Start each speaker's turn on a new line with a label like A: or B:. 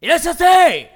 A: いらっしゃい